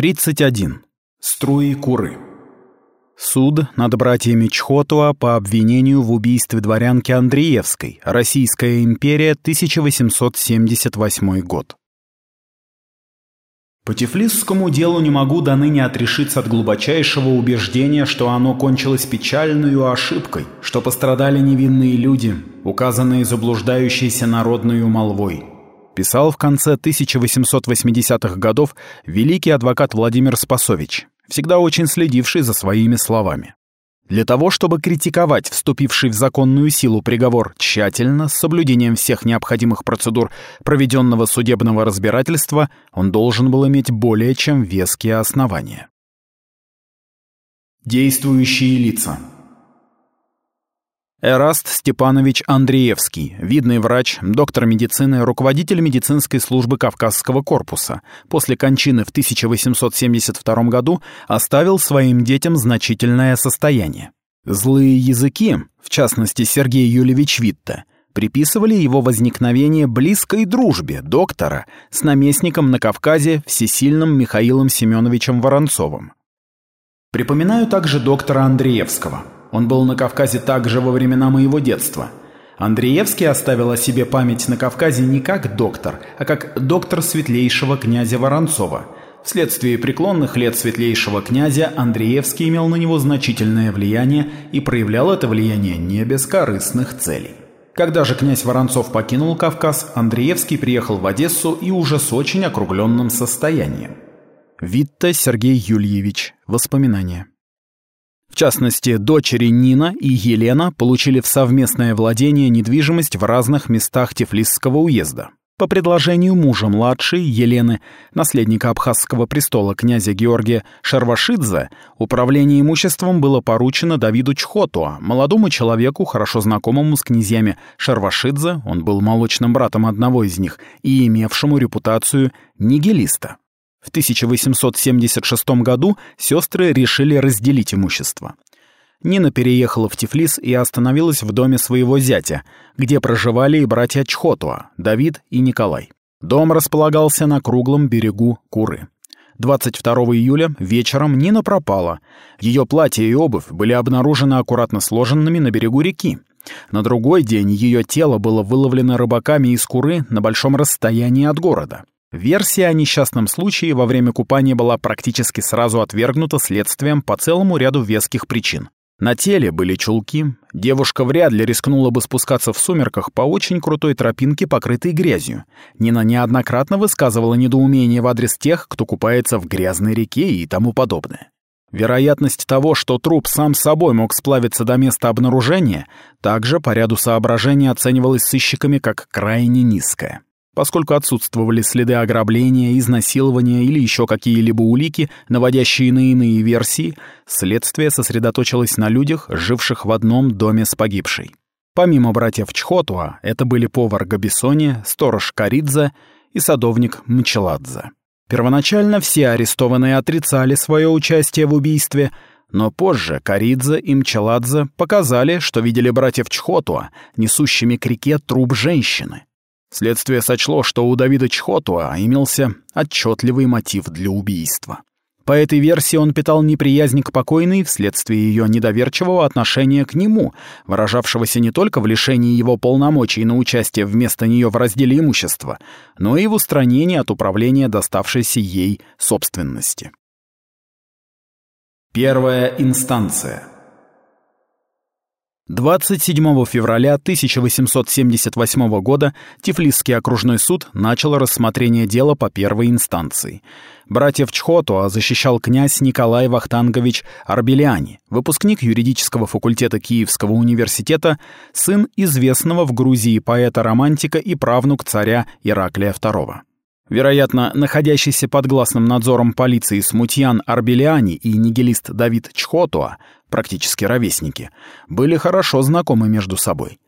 31. Струи Куры. Суд над братьями Чхотуа по обвинению в убийстве дворянки Андреевской, Российская империя, 1878 год. По Тифлисскому делу не могу до ныне отрешиться от глубочайшего убеждения, что оно кончилось печальную ошибкой, что пострадали невинные люди, указанные заблуждающейся народную молвой. Писал в конце 1880-х годов великий адвокат Владимир Спасович, всегда очень следивший за своими словами. Для того, чтобы критиковать вступивший в законную силу приговор тщательно, с соблюдением всех необходимых процедур проведенного судебного разбирательства, он должен был иметь более чем веские основания. Действующие лица Эраст Степанович Андреевский, видный врач, доктор медицины, руководитель медицинской службы Кавказского корпуса, после кончины в 1872 году оставил своим детям значительное состояние. Злые языки, в частности Сергей Юлевич Витте, приписывали его возникновение близкой дружбе доктора с наместником на Кавказе всесильным Михаилом Семеновичем Воронцовым. Припоминаю также доктора Андреевского – он был на Кавказе также во времена моего детства. Андреевский оставил о себе память на Кавказе не как доктор, а как доктор светлейшего князя Воронцова. Вследствие преклонных лет светлейшего князя Андреевский имел на него значительное влияние и проявлял это влияние не без корыстных целей. Когда же князь Воронцов покинул Кавказ, Андреевский приехал в Одессу и уже с очень округленным состоянием. Витта Сергей Юльевич. Воспоминания. В частности, дочери Нина и Елена получили в совместное владение недвижимость в разных местах Тифлисского уезда. По предложению мужа младшей, Елены, наследника абхазского престола князя Георгия Шарвашидзе, управление имуществом было поручено Давиду Чхотуа, молодому человеку, хорошо знакомому с князьями Шарвашидзе, он был молочным братом одного из них, и имевшему репутацию нигилиста. В 1876 году сестры решили разделить имущество. Нина переехала в Тифлис и остановилась в доме своего зятя, где проживали и братья Чхотуа, Давид и Николай. Дом располагался на круглом берегу Куры. 22 июля вечером Нина пропала. Ее платье и обувь были обнаружены аккуратно сложенными на берегу реки. На другой день ее тело было выловлено рыбаками из Куры на большом расстоянии от города. Версия о несчастном случае во время купания была практически сразу отвергнута следствием по целому ряду веских причин. На теле были чулки, девушка вряд ли рискнула бы спускаться в сумерках по очень крутой тропинке, покрытой грязью. Нина неоднократно высказывала недоумение в адрес тех, кто купается в грязной реке и тому подобное. Вероятность того, что труп сам собой мог сплавиться до места обнаружения, также по ряду соображений оценивалась сыщиками как крайне низкая. Поскольку отсутствовали следы ограбления, изнасилования или еще какие-либо улики, наводящие на иные версии, следствие сосредоточилось на людях, живших в одном доме с погибшей. Помимо братьев Чхотуа, это были повар Габисони, сторож Каридзе и садовник Мчеладзе. Первоначально все арестованные отрицали свое участие в убийстве, но позже Каридзе и Мчеладзе показали, что видели братьев Чхотуа, несущими к реке труп женщины. Следствие сочло, что у Давида Чхотуа имелся отчетливый мотив для убийства. По этой версии он питал неприязнь к покойной вследствие ее недоверчивого отношения к нему, выражавшегося не только в лишении его полномочий на участие вместо нее в разделе имущества, но и в устранении от управления доставшейся ей собственности. Первая инстанция 27 февраля 1878 года Тифлисский окружной суд начал рассмотрение дела по первой инстанции. Братьев Чхотуа защищал князь Николай Вахтангович Арбеляни, выпускник юридического факультета Киевского университета, сын известного в Грузии поэта-романтика и правнук царя Ираклия II. Вероятно, находящийся под гласным надзором полиции смутьян Арбелиани и нигилист Давид Чхотуа, практически ровесники, были хорошо знакомы между собой.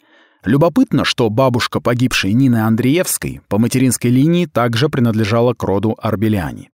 Любопытно, что бабушка погибшей Нины Андреевской по материнской линии также принадлежала к роду Арбелиани.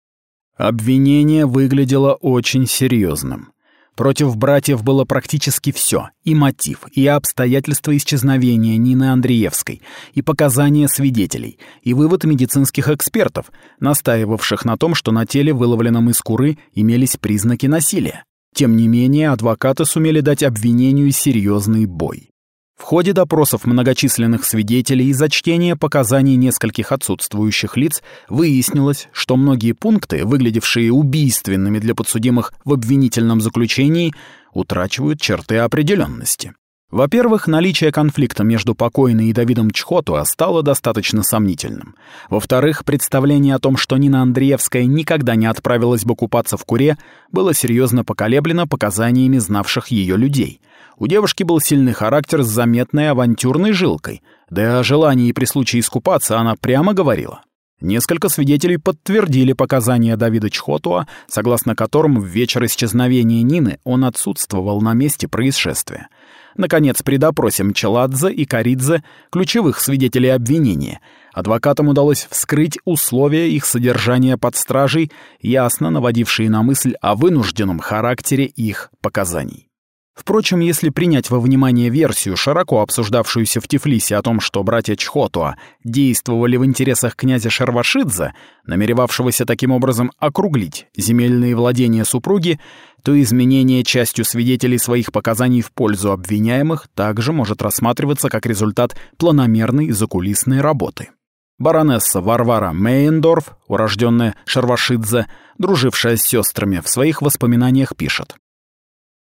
Обвинение выглядело очень серьезным. Против братьев было практически все: и мотив, и обстоятельства исчезновения Нины Андреевской, и показания свидетелей, и вывод медицинских экспертов, настаивавших на том, что на теле, выловленном из куры, имелись признаки насилия. Тем не менее, адвокаты сумели дать обвинению серьезный бой. В ходе допросов многочисленных свидетелей и зачтения показаний нескольких отсутствующих лиц выяснилось, что многие пункты, выглядевшие убийственными для подсудимых в обвинительном заключении, утрачивают черты определенности. Во-первых, наличие конфликта между покойной и Давидом Чхотуа стало достаточно сомнительным. Во-вторых, представление о том, что Нина Андреевская никогда не отправилась бы купаться в Куре, было серьезно поколеблено показаниями знавших ее людей. У девушки был сильный характер с заметной авантюрной жилкой, да и о желании при случае искупаться она прямо говорила. Несколько свидетелей подтвердили показания Давида Чхотуа, согласно которым в вечер исчезновения Нины он отсутствовал на месте происшествия. Наконец, при допросе Мчеладзе и Каридзе, ключевых свидетелей обвинения, адвокатам удалось вскрыть условия их содержания под стражей, ясно наводившие на мысль о вынужденном характере их показаний. Впрочем, если принять во внимание версию, широко обсуждавшуюся в Тифлисе о том, что братья Чхотуа действовали в интересах князя Шарвашидзе, намеревавшегося таким образом округлить земельные владения супруги, то изменение частью свидетелей своих показаний в пользу обвиняемых также может рассматриваться как результат планомерной закулисной работы. Баронесса Варвара Мейендорф, урожденная Шарвашидзе, дружившая с сестрами, в своих воспоминаниях пишет.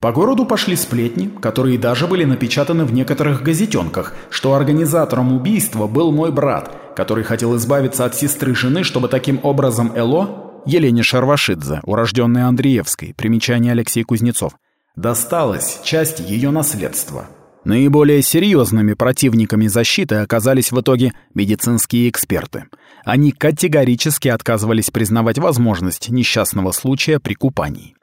По городу пошли сплетни, которые даже были напечатаны в некоторых газетенках, что организатором убийства был мой брат, который хотел избавиться от сестры жены, чтобы таким образом Эло, Елене Шарвашидзе, урожденной Андреевской, примечание Алексей Кузнецов, досталась часть ее наследства. Наиболее серьезными противниками защиты оказались в итоге медицинские эксперты. Они категорически отказывались признавать возможность несчастного случая при купании.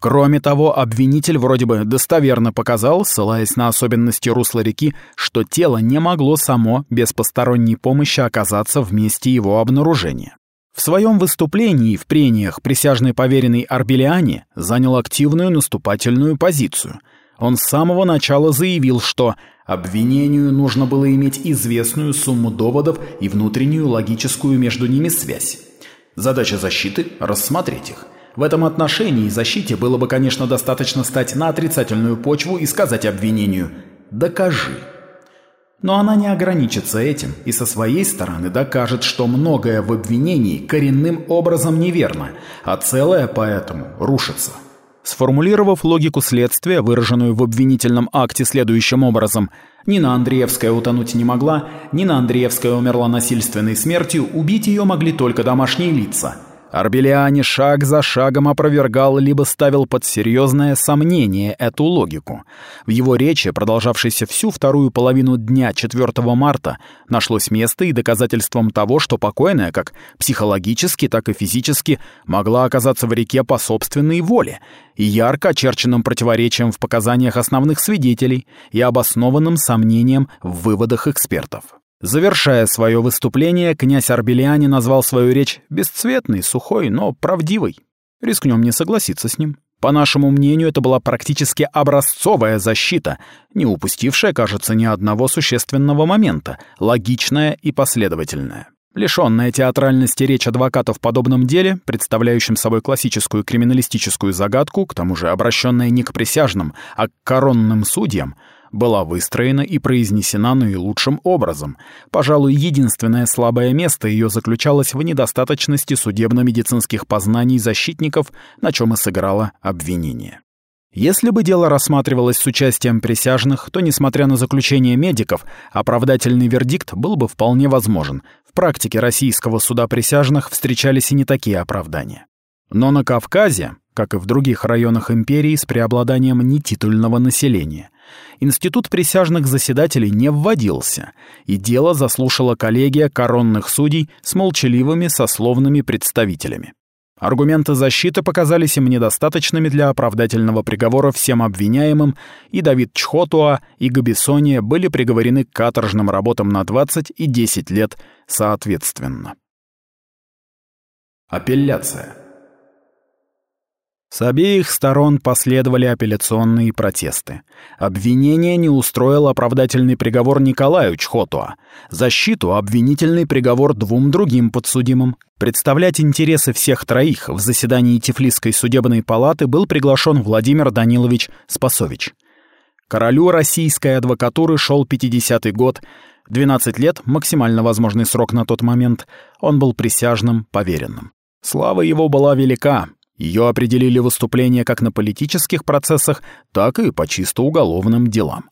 Кроме того, обвинитель вроде бы достоверно показал, ссылаясь на особенности русла реки, что тело не могло само без посторонней помощи оказаться в месте его обнаружения. В своем выступлении в прениях присяжный поверенный Арбелиане занял активную наступательную позицию. Он с самого начала заявил, что обвинению нужно было иметь известную сумму доводов и внутреннюю логическую между ними связь. Задача защиты — рассмотреть их — в этом отношении защите было бы, конечно, достаточно стать на отрицательную почву и сказать обвинению «докажи». Но она не ограничится этим и со своей стороны докажет, что многое в обвинении коренным образом неверно, а целое поэтому рушится. Сформулировав логику следствия, выраженную в обвинительном акте следующим образом, Нина Андреевская утонуть не могла, Нина Андреевская умерла насильственной смертью, убить ее могли только домашние лица – Арбелиани шаг за шагом опровергал либо ставил под серьезное сомнение эту логику. В его речи, продолжавшейся всю вторую половину дня 4 марта, нашлось место и доказательством того, что покойная как психологически, так и физически могла оказаться в реке по собственной воле и ярко очерченным противоречием в показаниях основных свидетелей и обоснованным сомнением в выводах экспертов. Завершая свое выступление, князь Арбелиани назвал свою речь бесцветной, сухой, но правдивой. Рискнем не согласиться с ним. По нашему мнению, это была практически образцовая защита, не упустившая, кажется, ни одного существенного момента, логичная и последовательная. Лишенная театральности речь адвоката в подобном деле, представляющем собой классическую криминалистическую загадку, к тому же обращенная не к присяжным, а к коронным судьям, была выстроена и произнесена наилучшим образом. Пожалуй, единственное слабое место ее заключалось в недостаточности судебно-медицинских познаний защитников, на чем и сыграло обвинение. Если бы дело рассматривалось с участием присяжных, то, несмотря на заключение медиков, оправдательный вердикт был бы вполне возможен. В практике российского суда присяжных встречались и не такие оправдания. Но на Кавказе, как и в других районах империи с преобладанием нетитульного населения, институт присяжных заседателей не вводился, и дело заслушала коллегия коронных судей с молчаливыми сословными представителями. Аргументы защиты показались им недостаточными для оправдательного приговора всем обвиняемым, и Давид Чхотуа и Габисония были приговорены к каторжным работам на 20 и 10 лет соответственно. Апелляция С обеих сторон последовали апелляционные протесты. Обвинение не устроил оправдательный приговор Николаю Чхотуа, защиту — обвинительный приговор двум другим подсудимым. Представлять интересы всех троих в заседании Тифлисской судебной палаты был приглашен Владимир Данилович Спасович. Королю российской адвокатуры шел 50-й год, 12 лет — максимально возможный срок на тот момент, он был присяжным поверенным. Слава его была велика, ее определили выступления как на политических процессах, так и по чисто уголовным делам.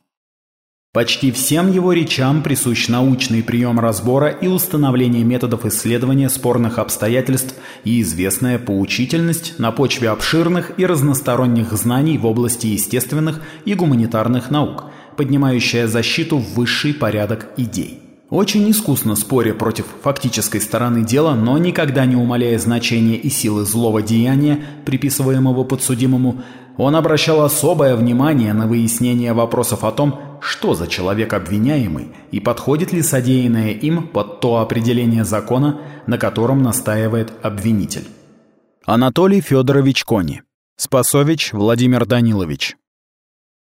Почти всем его речам присущ научный прием разбора и установления методов исследования спорных обстоятельств и известная поучительность на почве обширных и разносторонних знаний в области естественных и гуманитарных наук, поднимающая защиту в высший порядок идей. Очень искусно споря против фактической стороны дела, но никогда не умаляя значения и силы злого деяния, приписываемого подсудимому, он обращал особое внимание на выяснение вопросов о том, что за человек обвиняемый и подходит ли содеянное им под то определение закона, на котором настаивает обвинитель. Анатолий Федорович Кони. Спасович Владимир Данилович.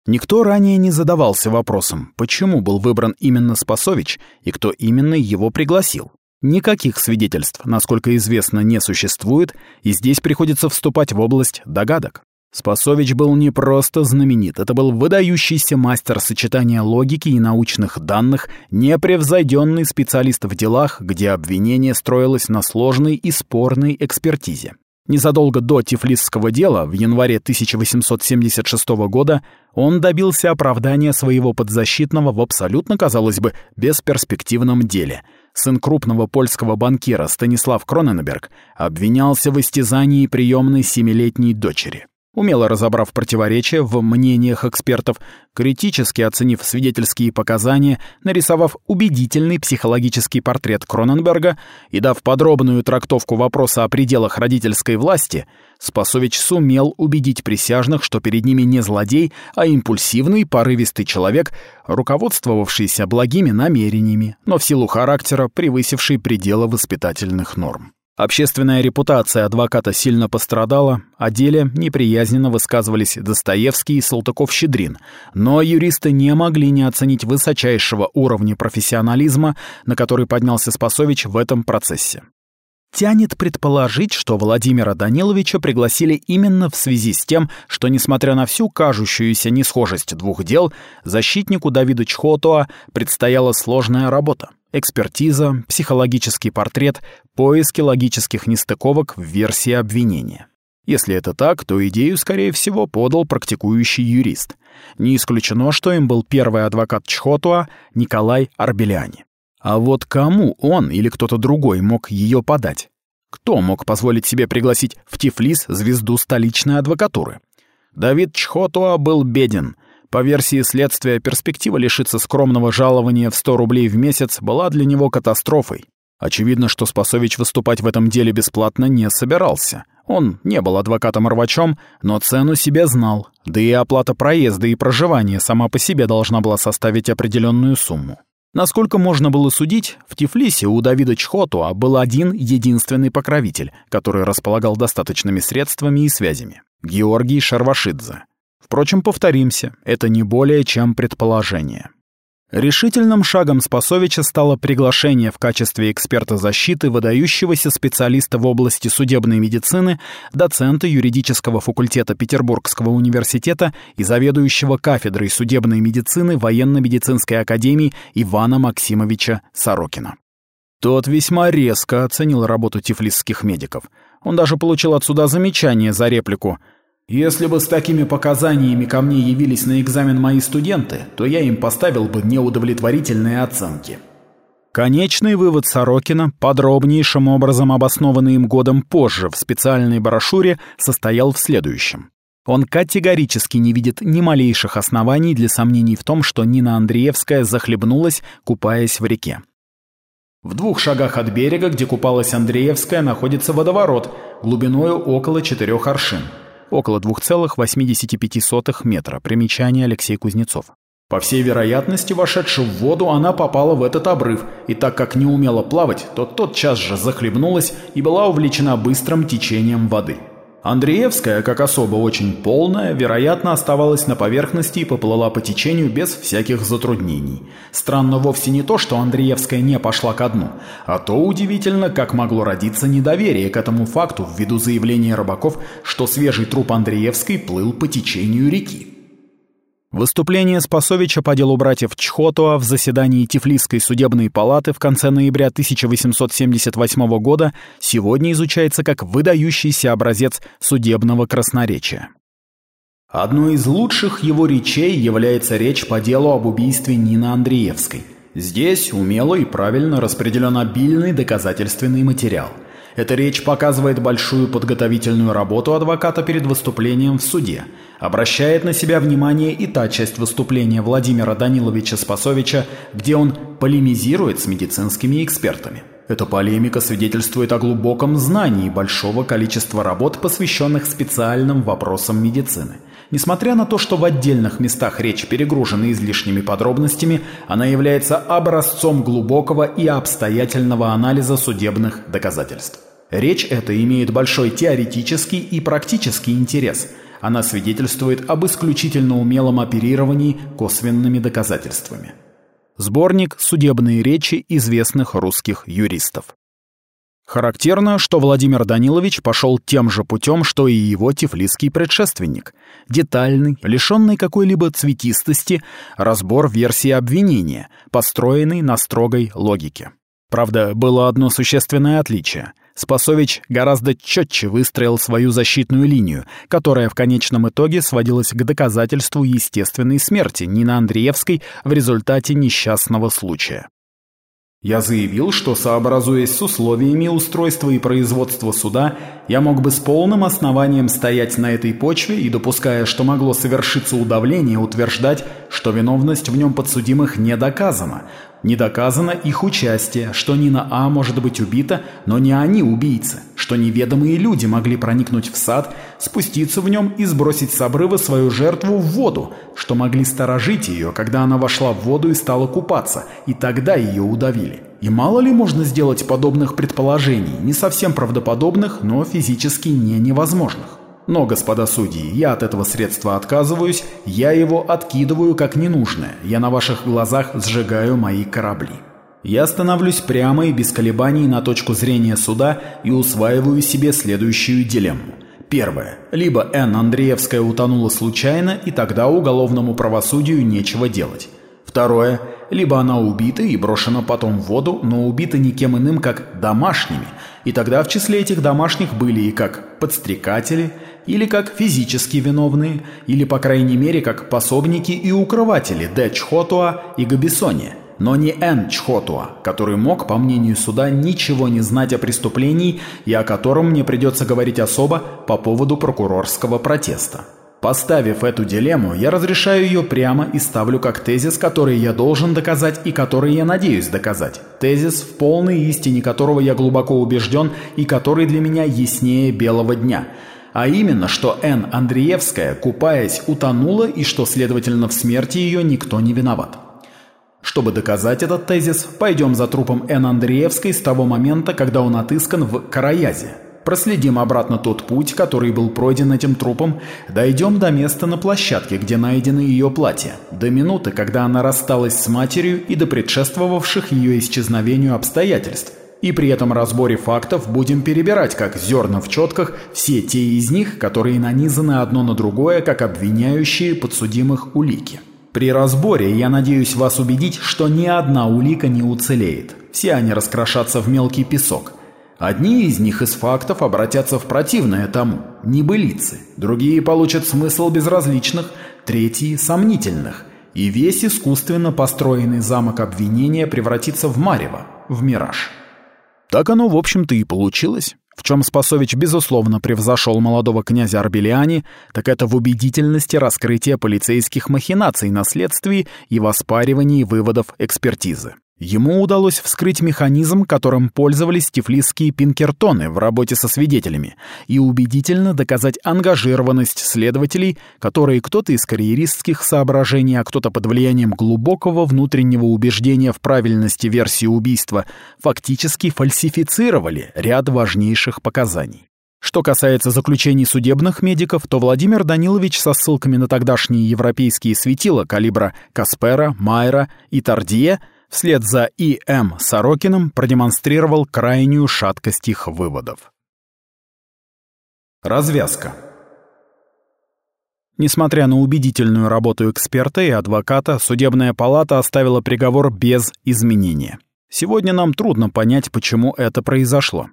Никто ранее не задавался вопросом, почему был выбран именно Спасович и кто именно его пригласил. Никаких свидетельств, насколько известно, не существует, и здесь приходится вступать в область догадок. Спасович был не просто знаменит, это был выдающийся мастер сочетания логики и научных данных, непревзойденный специалист в делах, где обвинение строилось на сложной и спорной экспертизе. Незадолго до Тифлисского дела, в январе 1876 года, он добился оправдания своего подзащитного в абсолютно, казалось бы, бесперспективном деле. Сын крупного польского банкира Станислав Кроненберг обвинялся в истязании приемной семилетней дочери умело разобрав противоречия в мнениях экспертов, критически оценив свидетельские показания, нарисовав убедительный психологический портрет Кроненберга и дав подробную трактовку вопроса о пределах родительской власти, Спасович сумел убедить присяжных, что перед ними не злодей, а импульсивный, порывистый человек, руководствовавшийся благими намерениями, но в силу характера превысивший пределы воспитательных норм. Общественная репутация адвоката сильно пострадала, о деле неприязненно высказывались Достоевский и Салтыков-Щедрин, но юристы не могли не оценить высочайшего уровня профессионализма, на который поднялся Спасович в этом процессе. Тянет предположить, что Владимира Даниловича пригласили именно в связи с тем, что, несмотря на всю кажущуюся несхожесть двух дел, защитнику Давиду Чхотуа предстояла сложная работа. Экспертиза, психологический портрет, поиски логических нестыковок в версии обвинения. Если это так, то идею, скорее всего, подал практикующий юрист. Не исключено, что им был первый адвокат Чхотуа Николай Арбеляни. А вот кому он или кто-то другой мог ее подать? Кто мог позволить себе пригласить в Тифлис звезду столичной адвокатуры? Давид Чхотуа был беден, по версии следствия, перспектива лишиться скромного жалования в 100 рублей в месяц была для него катастрофой. Очевидно, что Спасович выступать в этом деле бесплатно не собирался. Он не был адвокатом-рвачом, но цену себе знал, да и оплата проезда и проживания сама по себе должна была составить определенную сумму. Насколько можно было судить, в Тифлисе у Давида Чхотуа был один единственный покровитель, который располагал достаточными средствами и связями — Георгий Шарвашидзе. Впрочем, повторимся, это не более чем предположение. Решительным шагом Спасовича стало приглашение в качестве эксперта защиты выдающегося специалиста в области судебной медицины, доцента юридического факультета Петербургского университета и заведующего кафедрой судебной медицины военно-медицинской академии Ивана Максимовича Сорокина. Тот весьма резко оценил работу тифлисских медиков. Он даже получил отсюда замечание за реплику – если бы с такими показаниями ко мне явились на экзамен мои студенты, то я им поставил бы неудовлетворительные оценки. Конечный вывод Сорокина, подробнейшим образом обоснованный им годом позже в специальной брошюре, состоял в следующем. Он категорически не видит ни малейших оснований для сомнений в том, что Нина Андреевская захлебнулась, купаясь в реке. В двух шагах от берега, где купалась Андреевская, находится водоворот, глубиною около четырех аршин около 2,85 метра. Примечание Алексей Кузнецов. По всей вероятности, вошедши в воду, она попала в этот обрыв, и так как не умела плавать, то тотчас же захлебнулась и была увлечена быстрым течением воды. Андреевская, как особо очень полная, вероятно, оставалась на поверхности и поплыла по течению без всяких затруднений. Странно вовсе не то, что Андреевская не пошла ко дну, а то удивительно, как могло родиться недоверие к этому факту ввиду заявления рыбаков, что свежий труп Андреевской плыл по течению реки. Выступление Спасовича по делу братьев Чхотуа в заседании Тифлисской судебной палаты в конце ноября 1878 года сегодня изучается как выдающийся образец судебного красноречия. Одной из лучших его речей является речь по делу об убийстве Нины Андреевской. Здесь умело и правильно распределен обильный доказательственный материал – эта речь показывает большую подготовительную работу адвоката перед выступлением в суде. Обращает на себя внимание и та часть выступления Владимира Даниловича Спасовича, где он полемизирует с медицинскими экспертами. Эта полемика свидетельствует о глубоком знании большого количества работ, посвященных специальным вопросам медицины. Несмотря на то, что в отдельных местах речь перегружена излишними подробностями, она является образцом глубокого и обстоятельного анализа судебных доказательств. Речь эта имеет большой теоретический и практический интерес. Она свидетельствует об исключительно умелом оперировании косвенными доказательствами. Сборник «Судебные речи известных русских юристов». Характерно, что Владимир Данилович пошел тем же путем, что и его тифлисский предшественник. Детальный, лишенный какой-либо цветистости, разбор версии обвинения, построенный на строгой логике. Правда, было одно существенное отличие — Спасович гораздо четче выстроил свою защитную линию, которая в конечном итоге сводилась к доказательству естественной смерти Нины Андреевской в результате несчастного случая. Я заявил, что, сообразуясь с условиями устройства и производства суда, я мог бы с полным основанием стоять на этой почве и, допуская, что могло совершиться удавление, утверждать, что виновность в нем подсудимых не доказана, не доказано их участие, что Нина А может быть убита, но не они убийцы, что неведомые люди могли проникнуть в сад, спуститься в нем и сбросить с обрыва свою жертву в воду, что могли сторожить ее, когда она вошла в воду и стала купаться, и тогда ее удавили. И мало ли можно сделать подобных предположений, не совсем правдоподобных, но физически не невозможных. Но, господа судьи, я от этого средства отказываюсь, я его откидываю как ненужное, я на ваших глазах сжигаю мои корабли. Я становлюсь прямо и без колебаний на точку зрения суда и усваиваю себе следующую дилемму. Первое. Либо Н. Андреевская утонула случайно, и тогда уголовному правосудию нечего делать. Второе. Либо она убита и брошена потом в воду, но убита никем иным, как домашними, и тогда в числе этих домашних были и как подстрекатели, или как физически виновные, или по крайней мере как пособники и укрыватели Д. Чхотуа и Габисони, но не Н. Чхотуа, который мог, по мнению суда, ничего не знать о преступлении и о котором мне придется говорить особо по поводу прокурорского протеста. Поставив эту дилемму, я разрешаю ее прямо и ставлю как тезис, который я должен доказать и который я надеюсь доказать. Тезис, в полной истине которого я глубоко убежден и который для меня яснее белого дня – а именно, что Н. Андреевская, купаясь, утонула и что, следовательно, в смерти ее никто не виноват. Чтобы доказать этот тезис, пойдем за трупом Н. Андреевской с того момента, когда он отыскан в Караязе. Проследим обратно тот путь, который был пройден этим трупом, дойдем до места на площадке, где найдено ее платье, до минуты, когда она рассталась с матерью и до предшествовавших ее исчезновению обстоятельств – и при этом разборе фактов будем перебирать, как зерна в четках, все те из них, которые нанизаны одно на другое, как обвиняющие подсудимых улики. При разборе я надеюсь вас убедить, что ни одна улика не уцелеет. Все они раскрошатся в мелкий песок. Одни из них из фактов обратятся в противное тому, небылицы. Другие получат смысл безразличных, третьи – сомнительных. И весь искусственно построенный замок обвинения превратится в марево, в мираж. Так оно, в общем-то, и получилось. В чем Спасович, безусловно, превзошел молодого князя Арбелиани, так это в убедительности раскрытия полицейских махинаций на следствии и в оспаривании выводов экспертизы. Ему удалось вскрыть механизм, которым пользовались тифлисские пинкертоны в работе со свидетелями, и убедительно доказать ангажированность следователей, которые кто-то из карьеристских соображений, а кто-то под влиянием глубокого внутреннего убеждения в правильности версии убийства, фактически фальсифицировали ряд важнейших показаний. Что касается заключений судебных медиков, то Владимир Данилович со ссылками на тогдашние европейские светила калибра Каспера, Майера и Тардье вслед за И.М. Сорокиным продемонстрировал крайнюю шаткость их выводов. Развязка. Несмотря на убедительную работу эксперта и адвоката, судебная палата оставила приговор без изменения. Сегодня нам трудно понять, почему это произошло.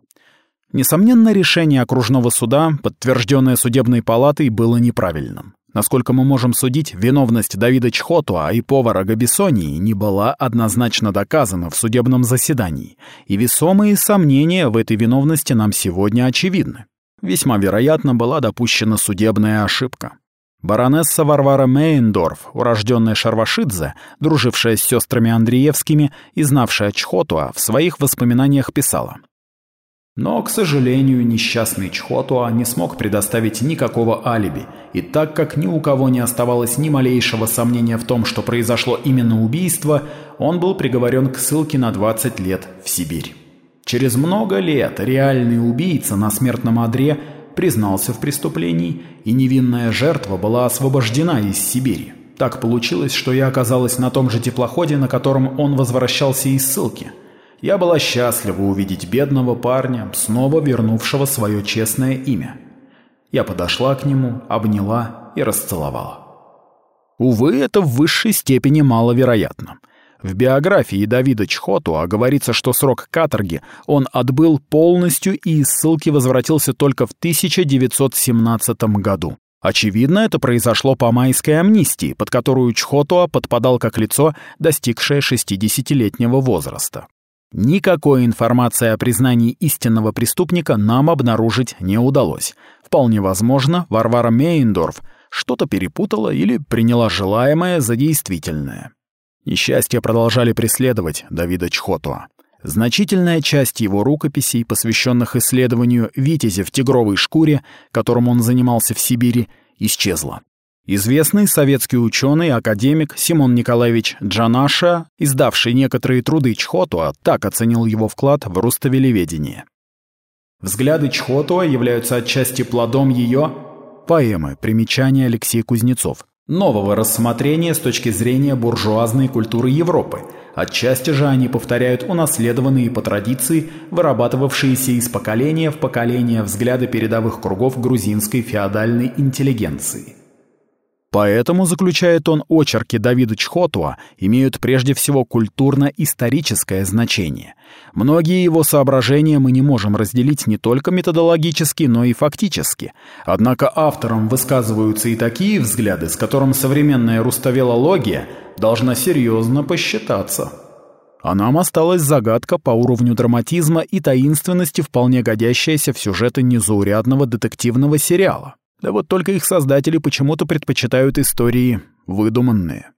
Несомненно, решение окружного суда, подтвержденное судебной палатой, было неправильным. Насколько мы можем судить, виновность Давида Чхотуа и повара Габисонии не была однозначно доказана в судебном заседании, и весомые сомнения в этой виновности нам сегодня очевидны. Весьма вероятно была допущена судебная ошибка. Баронесса Варвара Мейндорф, урожденная Шарвашидзе, дружившая с сестрами Андреевскими и знавшая Чхотуа, в своих воспоминаниях писала — но, к сожалению, несчастный Чхотуа не смог предоставить никакого алиби, и так как ни у кого не оставалось ни малейшего сомнения в том, что произошло именно убийство, он был приговорен к ссылке на 20 лет в Сибирь. Через много лет реальный убийца на смертном одре признался в преступлении, и невинная жертва была освобождена из Сибири. Так получилось, что я оказалась на том же теплоходе, на котором он возвращался из ссылки – я была счастлива увидеть бедного парня, снова вернувшего свое честное имя. Я подошла к нему, обняла и расцеловала. Увы, это в высшей степени маловероятно. В биографии Давида Чхотуа говорится, что срок каторги он отбыл полностью и из ссылки возвратился только в 1917 году. Очевидно, это произошло по майской амнистии, под которую Чхотуа подпадал как лицо, достигшее 60-летнего возраста. Никакой информации о признании истинного преступника нам обнаружить не удалось. Вполне возможно, Варвара Мейндорф что-то перепутала или приняла желаемое за действительное. Несчастья продолжали преследовать Давида Чхотуа. Значительная часть его рукописей, посвященных исследованию «Витязя в тигровой шкуре», которым он занимался в Сибири, исчезла. Известный советский ученый, академик Симон Николаевич Джанаша, издавший некоторые труды Чхотуа, так оценил его вклад в рустовелеведение. Взгляды Чхотуа являются отчасти плодом ее поэмы «Примечание Алексей Кузнецов», нового рассмотрения с точки зрения буржуазной культуры Европы. Отчасти же они повторяют унаследованные по традиции, вырабатывавшиеся из поколения в поколение взгляды передовых кругов грузинской феодальной интеллигенции. Поэтому, заключает он, очерки Давида Чхотуа имеют прежде всего культурно-историческое значение. Многие его соображения мы не можем разделить не только методологически, но и фактически. Однако авторам высказываются и такие взгляды, с которым современная руставелология должна серьезно посчитаться. А нам осталась загадка по уровню драматизма и таинственности, вполне годящаяся в сюжеты незаурядного детективного сериала. Да вот только их создатели почему-то предпочитают истории выдуманные.